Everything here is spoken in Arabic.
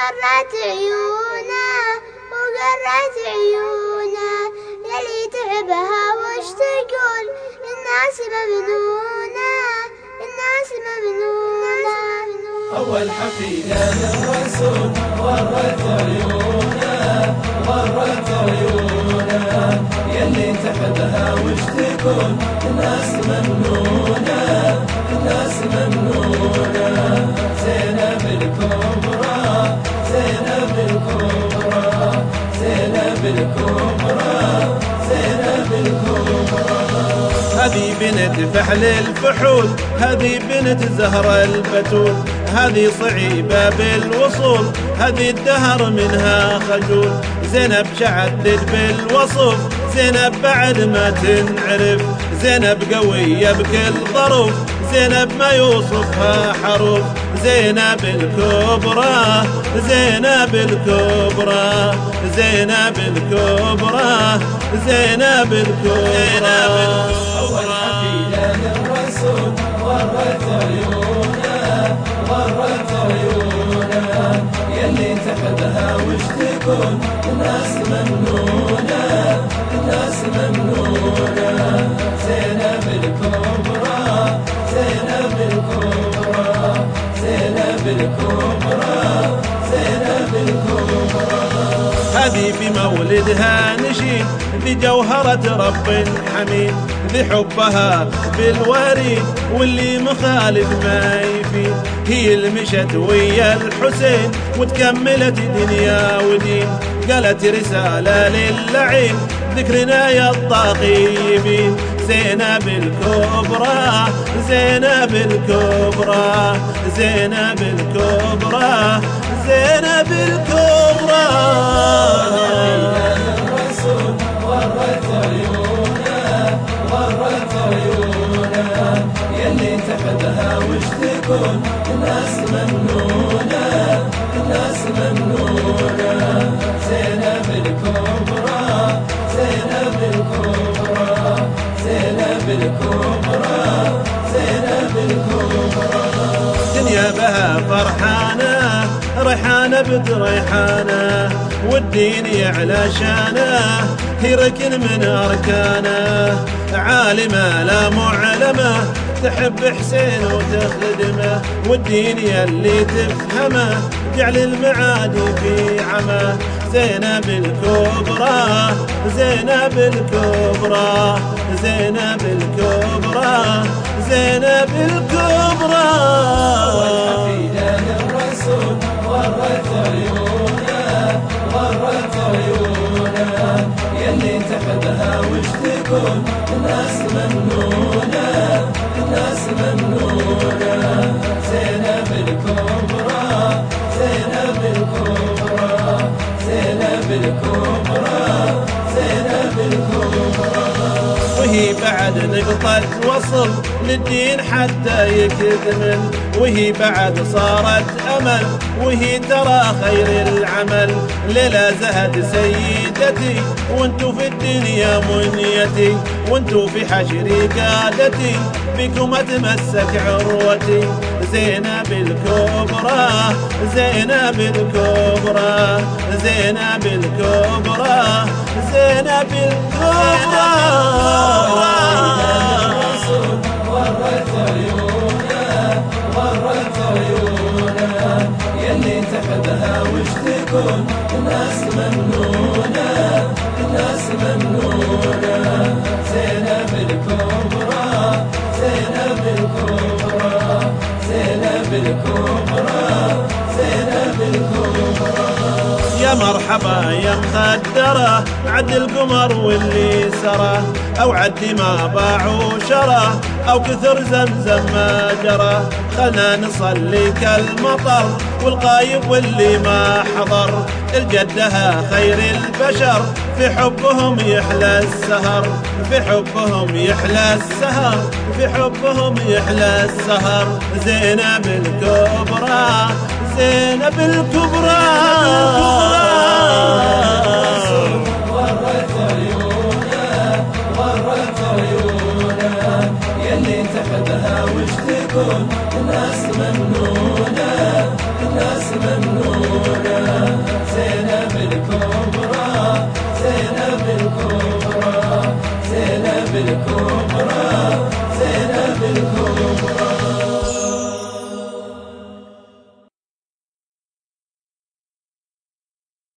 وقرت عيونه وقرت عيونه يلي تعبها وش تقول؟ الناس ممنونة الناس ممنونة. أول حفيدة للرسول غرت عيونة غرت عيونة. يلي تحبها وش تكون الناس ممنونة. هذه بنت فحل الفحول هذه بنت زهر البتول هذه صعيبة بالوصول هذه الدهر منها خجول. زينب شعدت بالوصف زينب بعد ما تنعرف زينب قوية بكل ظروف زينب ما يوصفها حروف. زينب الكبرى زينب الكبرى زينب الكبرى. زينب الكبرى أول حفيدة للرسول غرت غرت تحبها وش تكون الناس ممنونة الناس ممنونة زينب الكبرى زينب الكبرى زينب الكبرى هذه بمولدها نشيد ذي جوهرة رب حميد ذي حبها بالوريد واللي مخالف ما يفيد. هي المشت ويا الحسين وتكملت دنيا ودين. قالت رسالة للعين ذكرنا يا الطاغيبين. زينب الكبرى زينب الكبرى زينب الكبرى زينب الكبرى. تكون الناس ممنونة الناس ممنونة زينب الكبرى زينب الكبرى زينب الكبرى زينب الكبرى بها فرحانة. ريحانة بنت ريحانة والدين يعلى شانه هي ركن من أركانه. عالمة لا معلمة تحب حسين وتخدمه والدين يلي تفهمه جعل المعادي في عمه. زينب الكبرى زينب الكبرى زينب الكبرى زينب الكبرى. تكون الناس ممنونة زينب الكبرى وهي بعد نقطة وصل للدين حتى يكتمل وهي بعد صارت أمل وهي ترى خير العمل. ليلة زهد سيدتي وانتو في الدنيا منيتي. وانتو في حشري قادتي بكم أتمسك عروتي. زينب الكبرى زينب الكبرى زينب الكبرى زينب الكبرى. غرت غرت يلي تحبها وش تكون ممنونة الناس ممنونة مرحبا يا مخدرة عد القمر واللي سرى. أو عد ما باع وشرى أو كثر زمزم ما جرى خلنا نصلي كالمطر والغايب واللي ما حضر. الجدها خير البشر في حبهم يحلى السهر. في حبهم يحلى السهر في حبهم يحلى السهر. زينب الكبرى زينب الكبرى. بالكبرى زينب الكبرى.